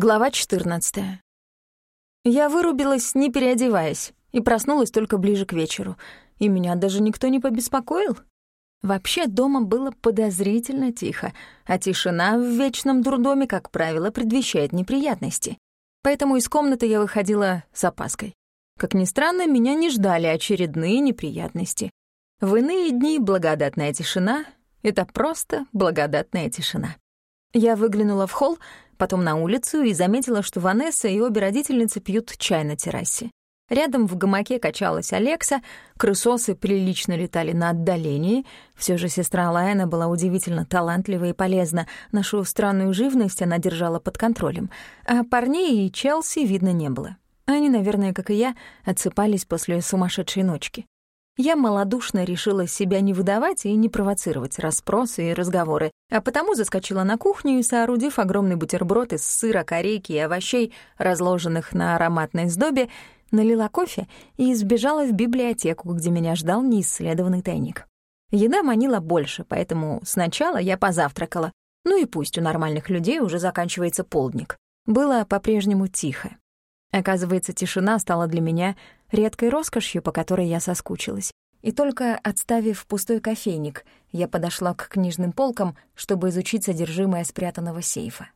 Глава 14. Я вырубилась, не переодеваясь, и проснулась только ближе к вечеру, и меня даже никто не побеспокоил. Вообще дома было подозрительно тихо, а тишина в вечном дурдоме, как правило, предвещает неприятности. Поэтому из комнаты я выходила с опаской. Как ни странно, меня не ждали очередные неприятности. В иные дни благодатная тишина — это просто благодатная тишина. Я выглянула в холл, потом на улицу и заметила, что Ванесса и обе родительницы пьют чай на террасе. Рядом в гамаке качалась Алекса, крысосы прилично летали на отдалении. Все же сестра Лайна была удивительно талантлива и полезна. Нашу странную живность она держала под контролем. А парней и Челси видно не было. Они, наверное, как и я, отсыпались после сумасшедшей ночки. Я малодушно решила себя не выдавать и не провоцировать расспросы и разговоры, а потому заскочила на кухню и, соорудив огромный бутерброд из сыра, корейки и овощей, разложенных на ароматной сдобе, налила кофе и сбежала в библиотеку, где меня ждал неисследованный тайник. Еда манила больше, поэтому сначала я позавтракала. Ну и пусть у нормальных людей уже заканчивается полдник. Было по-прежнему тихо. Оказывается, тишина стала для меня редкой роскошью, по которой я соскучилась. И только отставив пустой кофейник, я подошла к книжным полкам, чтобы изучить содержимое спрятанного сейфа.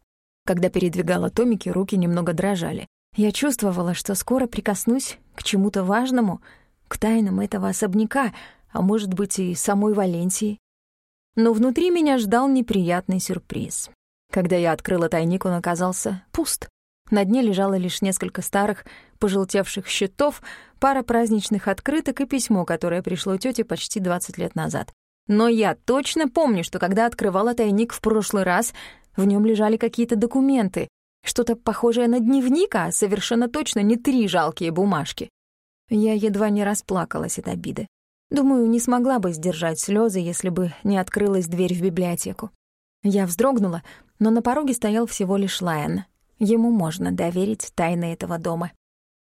Когда передвигала томики, руки немного дрожали. Я чувствовала, что скоро прикоснусь к чему-то важному, к тайнам этого особняка, а может быть и самой Валенсии. Но внутри меня ждал неприятный сюрприз. Когда я открыла тайник, он оказался пуст. На дне лежало лишь несколько старых, пожелтевших счетов, пара праздничных открыток и письмо, которое пришло тете почти 20 лет назад. Но я точно помню, что когда открывала тайник в прошлый раз, в нем лежали какие-то документы, что-то похожее на дневник, а совершенно точно не три жалкие бумажки. Я едва не расплакалась от обиды. Думаю, не смогла бы сдержать слезы, если бы не открылась дверь в библиотеку. Я вздрогнула, но на пороге стоял всего лишь Лайон. Ему можно доверить тайны этого дома.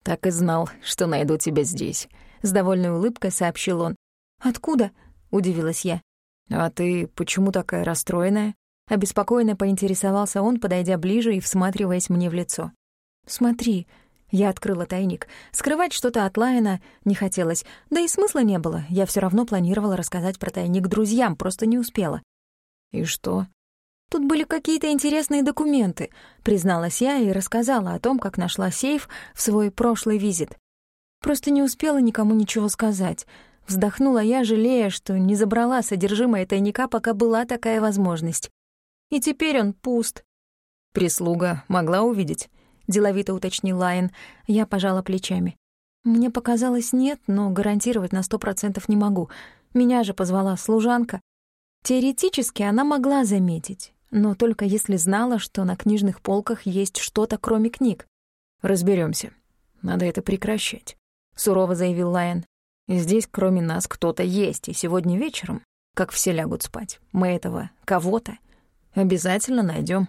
«Так и знал, что найду тебя здесь», — с довольной улыбкой сообщил он. «Откуда?» — удивилась я. «А ты почему такая расстроенная?» Обеспокоенно поинтересовался он, подойдя ближе и всматриваясь мне в лицо. «Смотри», — я открыла тайник. Скрывать что-то от Лайена не хотелось, да и смысла не было. Я все равно планировала рассказать про тайник друзьям, просто не успела. «И что?» Тут были какие-то интересные документы, призналась я и рассказала о том, как нашла сейф в свой прошлый визит. Просто не успела никому ничего сказать. Вздохнула я, жалея, что не забрала содержимое тайника, пока была такая возможность. И теперь он пуст. Прислуга могла увидеть, деловито уточнил Лайн. Я пожала плечами. Мне показалось, нет, но гарантировать на сто процентов не могу. Меня же позвала служанка. Теоретически она могла заметить, но только если знала, что на книжных полках есть что-то, кроме книг. Разберемся. Надо это прекращать», — сурово заявил Лайон. «Здесь кроме нас кто-то есть, и сегодня вечером, как все лягут спать, мы этого кого-то обязательно найдем.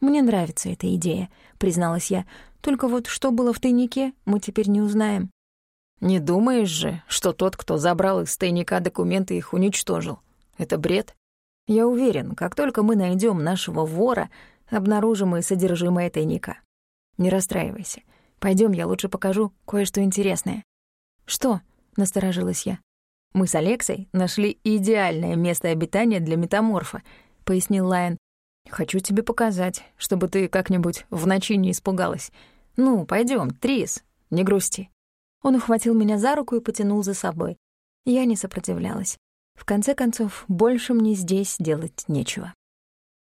«Мне нравится эта идея», — призналась я. «Только вот что было в тайнике, мы теперь не узнаем». «Не думаешь же, что тот, кто забрал из тайника документы, их уничтожил? Это бред?» Я уверен, как только мы найдем нашего вора, обнаружим и содержимое тайника. Не расстраивайся. Пойдем, я лучше покажу кое-что интересное. Что? Насторожилась я. Мы с Алексой нашли идеальное место обитания для метаморфа, пояснил Лайон. Хочу тебе показать, чтобы ты как-нибудь в ночи не испугалась. Ну, пойдем, Трис, не грусти. Он ухватил меня за руку и потянул за собой. Я не сопротивлялась. В конце концов, больше мне здесь делать нечего.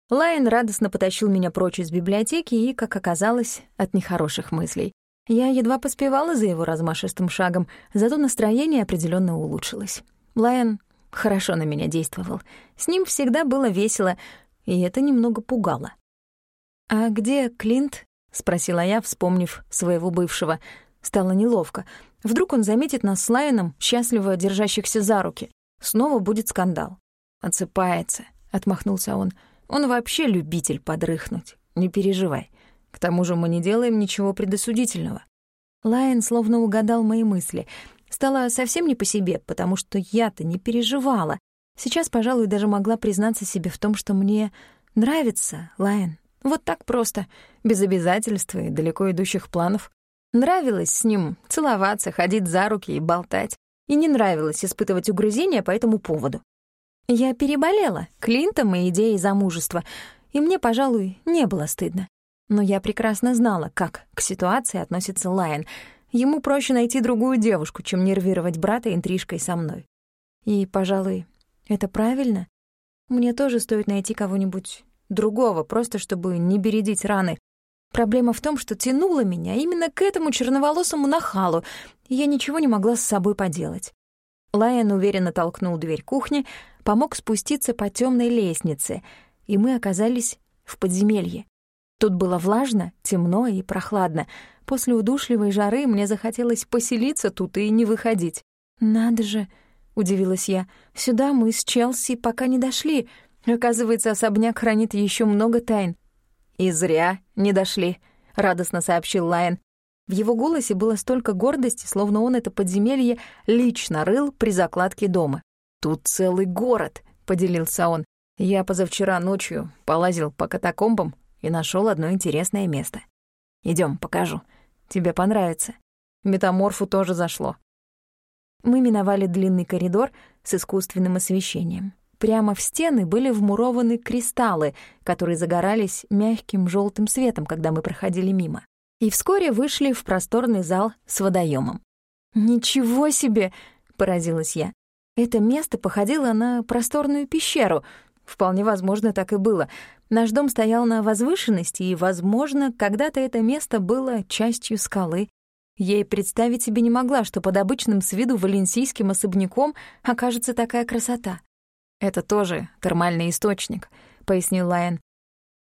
Лайон радостно потащил меня прочь из библиотеки и, как оказалось, от нехороших мыслей. Я едва поспевала за его размашистым шагом, зато настроение определенно улучшилось. Лайон хорошо на меня действовал. С ним всегда было весело, и это немного пугало. «А где Клинт?» — спросила я, вспомнив своего бывшего. Стало неловко. Вдруг он заметит нас с Лайоном, счастливо держащихся за руки. Снова будет скандал. «Отсыпается», — отмахнулся он. «Он вообще любитель подрыхнуть. Не переживай. К тому же мы не делаем ничего предосудительного». Лайон словно угадал мои мысли. Стало совсем не по себе, потому что я-то не переживала. Сейчас, пожалуй, даже могла признаться себе в том, что мне нравится Лайон. Вот так просто, без обязательств и далеко идущих планов. Нравилось с ним целоваться, ходить за руки и болтать. И не нравилось испытывать угрызения по этому поводу. Я переболела Клинтом и идеей замужества, и мне, пожалуй, не было стыдно. Но я прекрасно знала, как к ситуации относится Лайон. Ему проще найти другую девушку, чем нервировать брата интрижкой со мной. И, пожалуй, это правильно. Мне тоже стоит найти кого-нибудь другого, просто чтобы не бередить раны. Проблема в том, что тянуло меня именно к этому черноволосому нахалу, и я ничего не могла с собой поделать. Лайон уверенно толкнул дверь кухни, помог спуститься по темной лестнице, и мы оказались в подземелье. Тут было влажно, темно и прохладно. После удушливой жары мне захотелось поселиться тут и не выходить. «Надо же!» — удивилась я. «Сюда мы с Челси пока не дошли. Оказывается, особняк хранит еще много тайн». «И зря не дошли», — радостно сообщил Лайон. В его голосе было столько гордости, словно он это подземелье лично рыл при закладке дома. «Тут целый город», — поделился он. «Я позавчера ночью полазил по катакомбам и нашел одно интересное место. Идем, покажу. Тебе понравится. Метаморфу тоже зашло. Мы миновали длинный коридор с искусственным освещением. Прямо в стены были вмурованы кристаллы, которые загорались мягким желтым светом, когда мы проходили мимо. И вскоре вышли в просторный зал с водоемом. «Ничего себе!» — поразилась я. Это место походило на просторную пещеру. Вполне возможно, так и было. Наш дом стоял на возвышенности, и, возможно, когда-то это место было частью скалы. Я и представить себе не могла, что под обычным с виду валенсийским особняком окажется такая красота. «Это тоже термальный источник», — пояснил Лайон.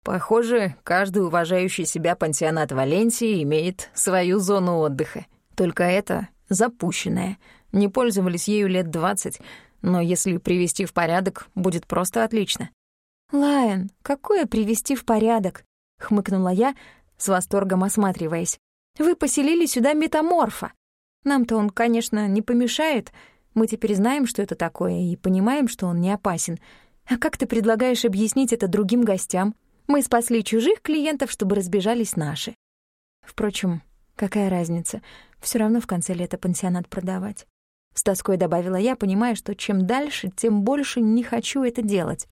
«Похоже, каждый уважающий себя пансионат Валенсии имеет свою зону отдыха. Только это запущенная. Не пользовались ею лет двадцать, но если привести в порядок, будет просто отлично. «Лайон, какое привести в порядок?» — хмыкнула я, с восторгом осматриваясь. «Вы поселили сюда метаморфа. Нам-то он, конечно, не помешает. Мы теперь знаем, что это такое, и понимаем, что он не опасен. А как ты предлагаешь объяснить это другим гостям? Мы спасли чужих клиентов, чтобы разбежались наши. Впрочем, какая разница? Все равно в конце лета пансионат продавать». С тоской добавила я, понимая, что чем дальше, тем больше не хочу это делать.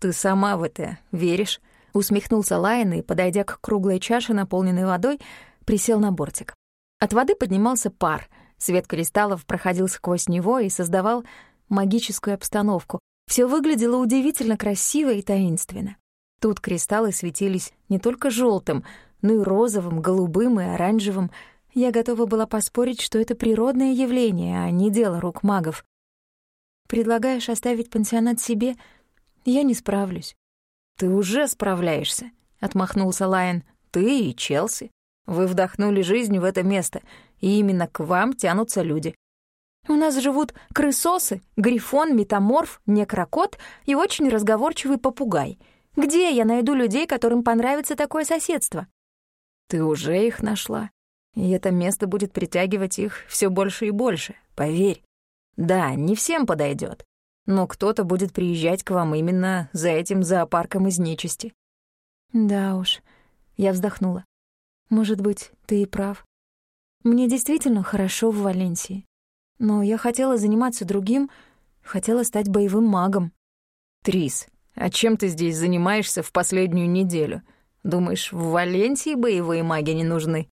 «Ты сама в это веришь?» — усмехнулся Лайон и, подойдя к круглой чаше, наполненной водой, присел на бортик. От воды поднимался пар, свет кристаллов проходил сквозь него и создавал магическую обстановку. Все выглядело удивительно красиво и таинственно. Тут кристаллы светились не только желтым, но и розовым, голубым и оранжевым. Я готова была поспорить, что это природное явление, а не дело рук магов. «Предлагаешь оставить пансионат себе?» Я не справлюсь. Ты уже справляешься, отмахнулся Лайон. Ты и Челси. Вы вдохнули жизнь в это место, и именно к вам тянутся люди. У нас живут крысосы, грифон, метаморф, некрокот и очень разговорчивый попугай. Где я найду людей, которым понравится такое соседство? Ты уже их нашла. И это место будет притягивать их все больше и больше, поверь. Да, не всем подойдет, но кто-то будет приезжать к вам именно за этим зоопарком из нечисти. Да уж, я вздохнула. Может быть, ты и прав. Мне действительно хорошо в Валенсии. Но я хотела заниматься другим, хотела стать боевым магом. Трис, а чем ты здесь занимаешься в последнюю неделю? Думаешь, в Валенсии боевые маги не нужны?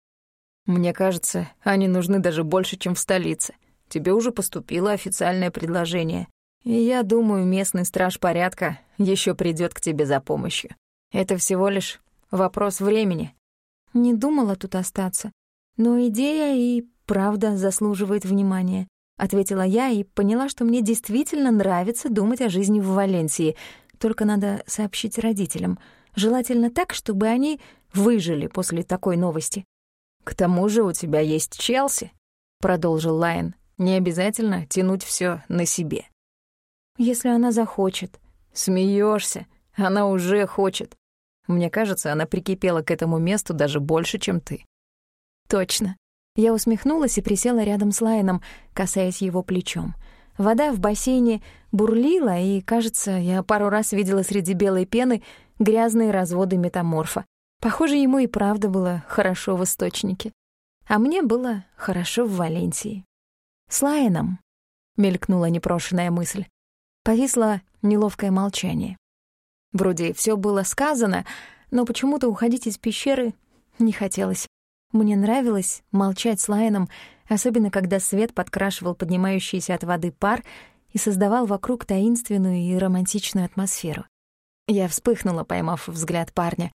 Мне кажется, они нужны даже больше, чем в столице. Тебе уже поступило официальное предложение. И я думаю, местный страж порядка еще придет к тебе за помощью. Это всего лишь вопрос времени. Не думала тут остаться. Но идея и правда заслуживает внимания. Ответила я и поняла, что мне действительно нравится думать о жизни в Валенсии. Только надо сообщить родителям. Желательно так, чтобы они выжили после такой новости. «К тому же у тебя есть Челси», — продолжил Лайон. «Не обязательно тянуть все на себе. Если она захочет. Смеешься? Она уже хочет. Мне кажется, она прикипела к этому месту даже больше, чем ты. Точно. Я усмехнулась и присела рядом с Лайном, касаясь его плечом. Вода в бассейне бурлила, и, кажется, я пару раз видела среди белой пены грязные разводы метаморфа. Похоже, ему и правда было хорошо в источнике. А мне было хорошо в Валенсии. С Лайеном мелькнула непрошенная мысль. Повисло неловкое молчание. Вроде все было сказано, но почему-то уходить из пещеры не хотелось. Мне нравилось молчать с Лайеном, особенно когда свет подкрашивал поднимающийся от воды пар и создавал вокруг таинственную и романтичную атмосферу. Я вспыхнула, поймав взгляд парня.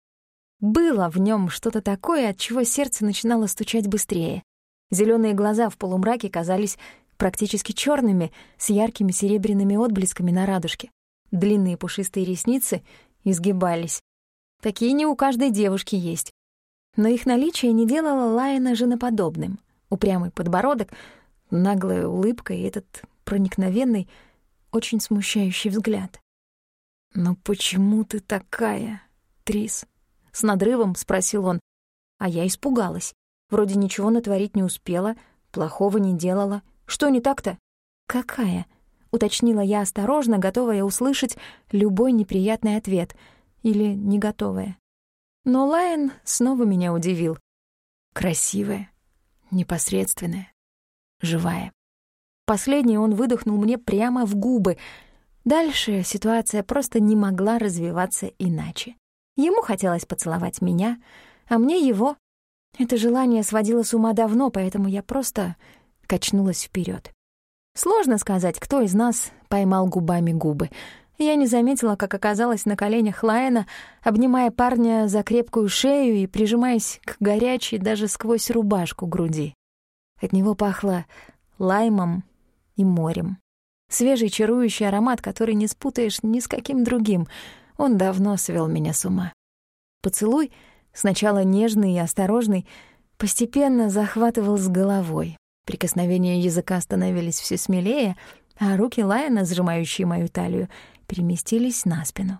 Было в нем что-то такое, от чего сердце начинало стучать быстрее. Зеленые глаза в полумраке казались практически черными, с яркими серебряными отблесками на радужке. Длинные пушистые ресницы изгибались. Такие не у каждой девушки есть. Но их наличие не делало Лайена женоподобным. Упрямый подбородок, наглая улыбка и этот проникновенный, очень смущающий взгляд. «Но почему ты такая, Трис?» — с надрывом спросил он. А я испугалась. Вроде ничего натворить не успела, плохого не делала. Что не так-то? «Какая?» — уточнила я осторожно, готовая услышать любой неприятный ответ. Или не готовая. Но Лайон снова меня удивил. Красивая, непосредственная, живая. Последний он выдохнул мне прямо в губы. Дальше ситуация просто не могла развиваться иначе. Ему хотелось поцеловать меня, а мне его. Это желание сводило с ума давно, поэтому я просто качнулась вперед. Сложно сказать, кто из нас поймал губами губы. Я не заметила, как оказалась на коленях Лайена, обнимая парня за крепкую шею и прижимаясь к горячей даже сквозь рубашку груди. От него пахло лаймом и морем. Свежий чарующий аромат, который не спутаешь ни с каким другим. Он давно свел меня с ума. Поцелуй, сначала нежный и осторожный, постепенно захватывал с головой. Прикосновения языка становились все смелее, а руки Лайона, сжимающие мою талию, переместились на спину.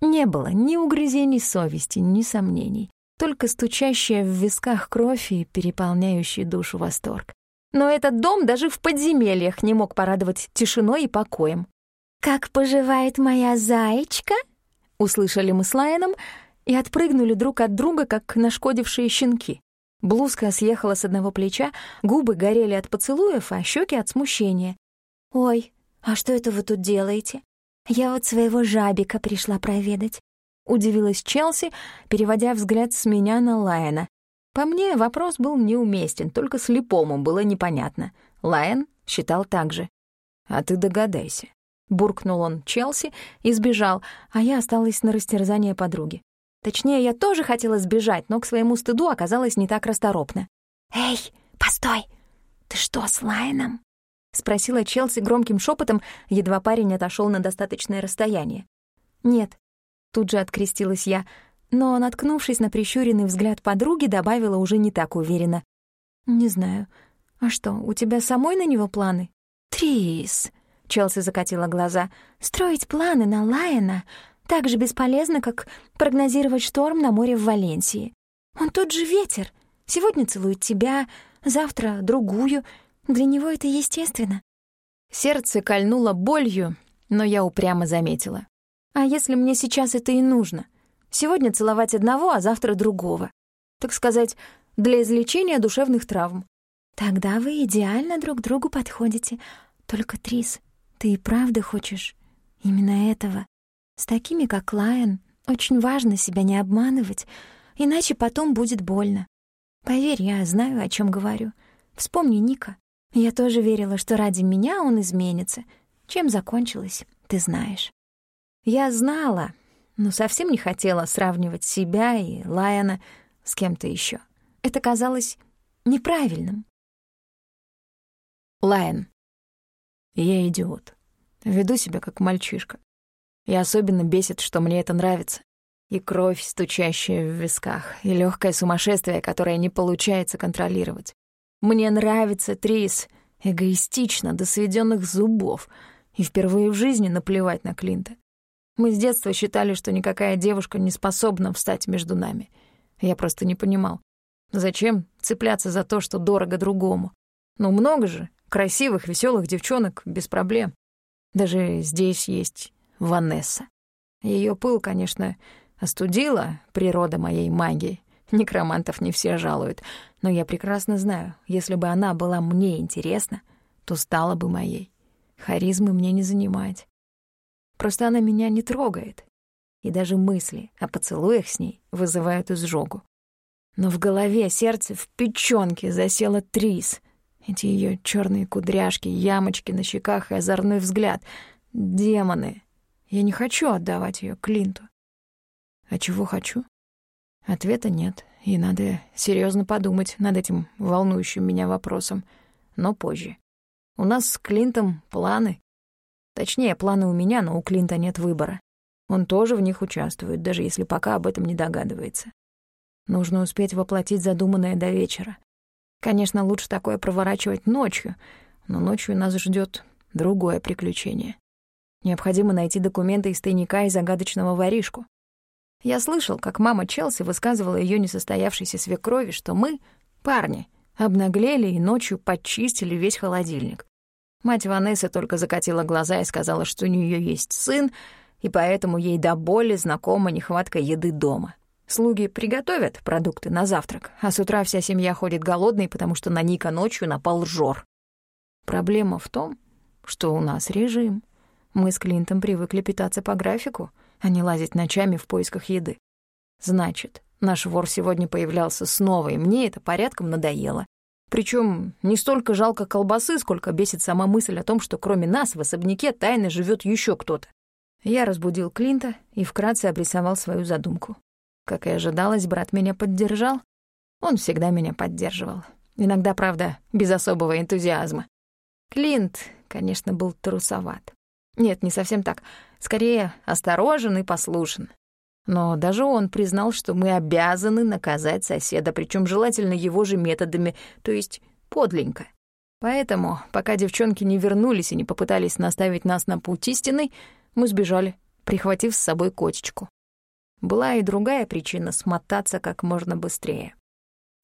Не было ни угрызений совести, ни сомнений, только стучащая в висках кровь и переполняющий душу восторг. Но этот дом даже в подземельях не мог порадовать тишиной и покоем. «Как поживает моя зайчка?» — услышали мы с Лайоном и отпрыгнули друг от друга, как нашкодившие щенки. Блузка съехала с одного плеча, губы горели от поцелуев, а щеки от смущения. «Ой, а что это вы тут делаете? Я вот своего жабика пришла проведать». Удивилась Челси, переводя взгляд с меня на Лайена. По мне, вопрос был неуместен, только слепому было непонятно. Лайен считал так же. «А ты догадайся». Буркнул он Челси и сбежал, а я осталась на растерзание подруги. Точнее, я тоже хотела сбежать, но к своему стыду оказалась не так расторопна. «Эй, постой! Ты что, с Лайном?» — спросила Челси громким шепотом, едва парень отошел на достаточное расстояние. «Нет», — тут же открестилась я, но, наткнувшись на прищуренный взгляд подруги, добавила уже не так уверенно. «Не знаю. А что, у тебя самой на него планы?» «Трис», — Челси закатила глаза, — «строить планы на Лайена так же бесполезно, как прогнозировать шторм на море в Валенсии. Он тот же ветер. Сегодня целует тебя, завтра — другую. Для него это естественно. Сердце кольнуло болью, но я упрямо заметила. А если мне сейчас это и нужно? Сегодня целовать одного, а завтра другого. Так сказать, для излечения душевных травм. Тогда вы идеально друг другу подходите. Только, Трис, ты и правда хочешь именно этого? С такими, как Лайон, очень важно себя не обманывать, иначе потом будет больно. Поверь, я знаю, о чем говорю. Вспомни Ника. Я тоже верила, что ради меня он изменится. Чем закончилось, ты знаешь. Я знала, но совсем не хотела сравнивать себя и Лайона с кем-то еще. Это казалось неправильным. Лайон. Я идиот. Веду себя как мальчишка. И особенно бесит, что мне это нравится. И кровь, стучащая в висках, и легкое сумасшествие, которое не получается контролировать. Мне нравится Трис, эгоистично, до сведенных зубов, и впервые в жизни наплевать на Клинта. Мы с детства считали, что никакая девушка не способна встать между нами. Я просто не понимал, зачем цепляться за то, что дорого другому. Ну, много же красивых, веселых девчонок без проблем. Даже здесь есть Ванесса. Ее пыл, конечно, Остудила природа моей магии. Некромантов не все жалуют. Но я прекрасно знаю, если бы она была мне интересна, то стала бы моей. Харизмы мне не занимать. Просто она меня не трогает. И даже мысли о поцелуях с ней вызывают изжогу. Но в голове, сердце, в печёнке засела Трис. Эти её чёрные кудряшки, ямочки на щеках и озорной взгляд. Демоны. Я не хочу отдавать её Клинту. А чего хочу? Ответа нет, и надо серьезно подумать над этим волнующим меня вопросом, но позже. У нас с Клинтом планы. Точнее, планы у меня, но у Клинта нет выбора. Он тоже в них участвует, даже если пока об этом не догадывается. Нужно успеть воплотить задуманное до вечера. Конечно, лучше такое проворачивать ночью, но ночью нас ждет другое приключение. Необходимо найти документы из тайника и загадочного воришку. Я слышал, как мама Челси высказывала ее несостоявшейся свекрови, что мы, парни, обнаглели и ночью подчистили весь холодильник. Мать Ванессы только закатила глаза и сказала, что у нее есть сын, и поэтому ей до боли знакома нехватка еды дома. Слуги приготовят продукты на завтрак, а с утра вся семья ходит голодной, потому что на Ника ночью напал жор. Проблема в том, что у нас режим. Мы с Клинтом привыкли питаться по графику — а не лазить ночами в поисках еды. Значит, наш вор сегодня появлялся снова, и мне это порядком надоело. Причем не столько жалко колбасы, сколько бесит сама мысль о том, что кроме нас в особняке тайно живет еще кто-то. Я разбудил Клинта и вкратце обрисовал свою задумку. Как и ожидалось, брат меня поддержал. Он всегда меня поддерживал. Иногда, правда, без особого энтузиазма. Клинт, конечно, был трусоват. Нет, не совсем так. Скорее, осторожен и послушен. Но даже он признал, что мы обязаны наказать соседа, причем желательно его же методами, то есть подленько. Поэтому, пока девчонки не вернулись и не попытались наставить нас на путь истинный, мы сбежали, прихватив с собой котечку. Была и другая причина смотаться как можно быстрее.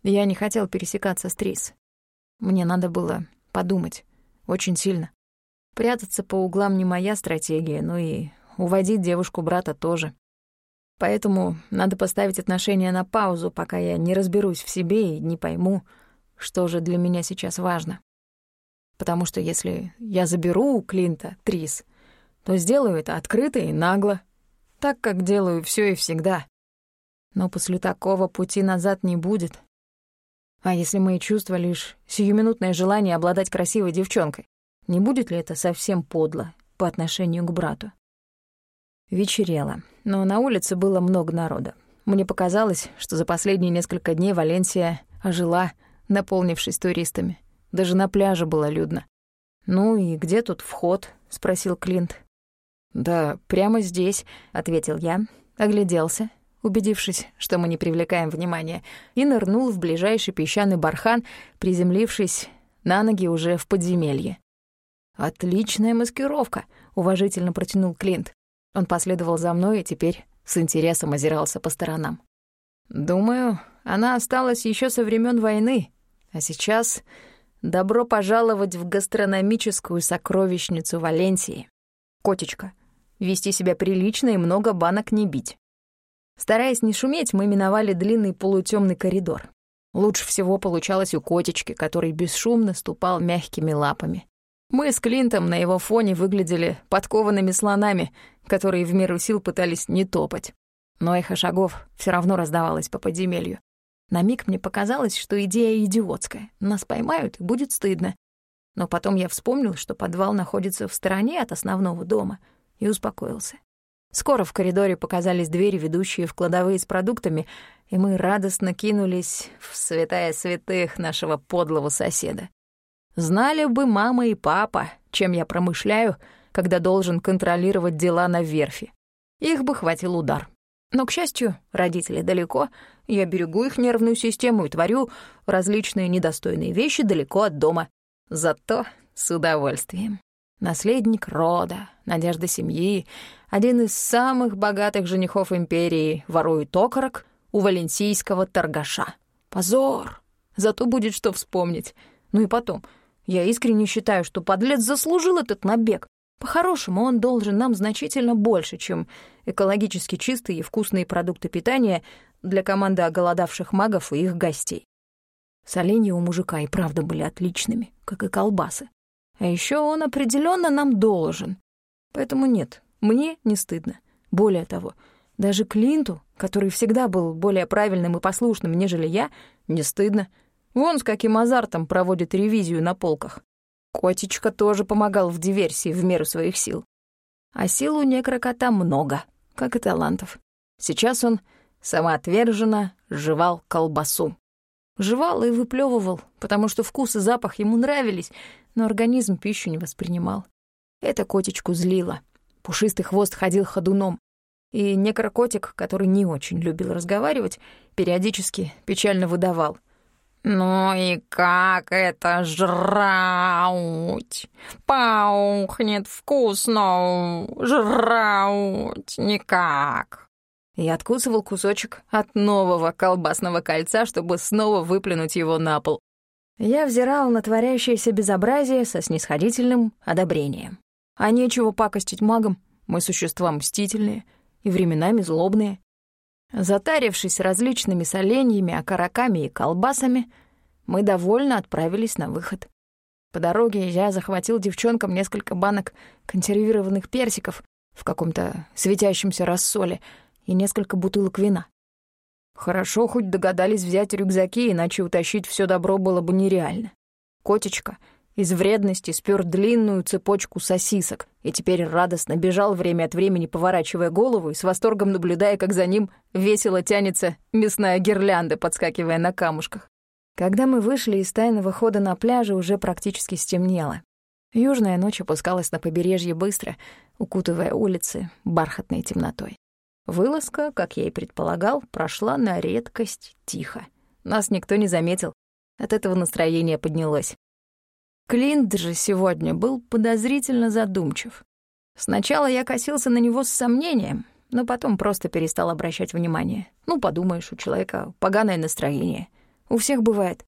Я не хотел пересекаться с Трис. Мне надо было подумать. Очень сильно. Прятаться по углам не моя стратегия, но и уводить девушку брата тоже. Поэтому надо поставить отношения на паузу, пока я не разберусь в себе и не пойму, что же для меня сейчас важно. Потому что если я заберу у Клинта Трис, то сделаю это открыто и нагло, так как делаю все и всегда. Но после такого пути назад не будет. А если мои чувства — лишь сиюминутное желание обладать красивой девчонкой? Не будет ли это совсем подло по отношению к брату? Вечерело, но на улице было много народа. Мне показалось, что за последние несколько дней Валенсия ожила, наполнившись туристами. Даже на пляже было людно. «Ну и где тут вход?» — спросил Клинт. «Да, прямо здесь», — ответил я, огляделся, убедившись, что мы не привлекаем внимания, и нырнул в ближайший песчаный бархан, приземлившись на ноги уже в подземелье. «Отличная маскировка», — уважительно протянул Клинт. Он последовал за мной и теперь с интересом озирался по сторонам. «Думаю, она осталась еще со времен войны, а сейчас добро пожаловать в гастрономическую сокровищницу Валенсии. Котечка, вести себя прилично и много банок не бить». Стараясь не шуметь, мы миновали длинный полутемный коридор. Лучше всего получалось у котечки, который бесшумно ступал мягкими лапами. Мы с Клинтом на его фоне выглядели подкованными слонами, которые в меру сил пытались не топать. Но эхо шагов все равно раздавалось по подземелью. На миг мне показалось, что идея идиотская. Нас поймают, будет стыдно. Но потом я вспомнил, что подвал находится в стороне от основного дома, и успокоился. Скоро в коридоре показались двери, ведущие в кладовые с продуктами, и мы радостно кинулись в святая святых нашего подлого соседа. Знали бы мама и папа, чем я промышляю, когда должен контролировать дела на верфи. Их бы хватил удар. Но, к счастью, родители далеко, я берегу их нервную систему и творю различные недостойные вещи далеко от дома. Зато с удовольствием. Наследник рода, надежда семьи, один из самых богатых женихов империи ворует окорок у валенсийского торгаша. Позор! Зато будет что вспомнить. Ну и потом — я искренне считаю, что подлец заслужил этот набег. По-хорошему, он должен нам значительно больше, чем экологически чистые и вкусные продукты питания для команды оголодавших магов и их гостей. Соленья у мужика и правда были отличными, как и колбасы. А еще он определенно нам должен. Поэтому нет, мне не стыдно. Более того, даже Клинту, который всегда был более правильным и послушным, нежели я, не стыдно. Вон с каким азартом проводит ревизию на полках. Котечка тоже помогал в диверсии в меру своих сил. А сил у некрокота много, как и талантов. Сейчас он самоотверженно жевал колбасу. Жевал и выплевывал, потому что вкус и запах ему нравились, но организм пищу не воспринимал. Это котечку злило. Пушистый хвост ходил ходуном. И некрокотик, который не очень любил разговаривать, периодически печально выдавал. «Ну и как это жрауть? Паухнет вкусно, жрауть никак!» Я откусывал кусочек от нового колбасного кольца, чтобы снова выплюнуть его на пол. Я взирал на творящееся безобразие со снисходительным одобрением. А нечего пакостить магам, мы существа мстительные и временами злобные. Затарившись различными соленьями, окороками и колбасами, мы довольно отправились на выход. По дороге я захватил девчонкам несколько банок консервированных персиков в каком-то светящемся рассоле и несколько бутылок вина. Хорошо хоть догадались взять рюкзаки, иначе утащить все добро было бы нереально. Котечка из вредности спер длинную цепочку сосисок и теперь радостно бежал время от времени, поворачивая голову и с восторгом наблюдая, как за ним весело тянется мясная гирлянда, подскакивая на камушках. Когда мы вышли из тайного хода на пляже, уже практически стемнело. Южная ночь опускалась на побережье быстро, укутывая улицы бархатной темнотой. Вылазка, как я и предполагал, прошла на редкость тихо. Нас никто не заметил. От этого настроение поднялось. Клинт же сегодня был подозрительно задумчив. Сначала я косился на него с сомнением, но потом просто перестал обращать внимание. Ну, подумаешь, у человека поганое настроение. У всех бывает.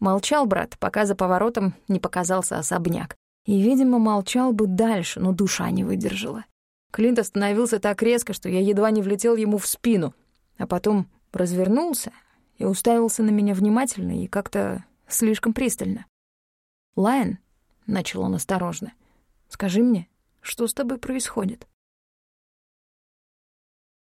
Молчал брат, пока за поворотом не показался особняк. И, видимо, молчал бы дальше, но душа не выдержала. Клинт остановился так резко, что я едва не влетел ему в спину, а потом развернулся и уставился на меня внимательно и как-то слишком пристально. «Лайон», — начал он осторожно, — «скажи мне, что с тобой происходит?»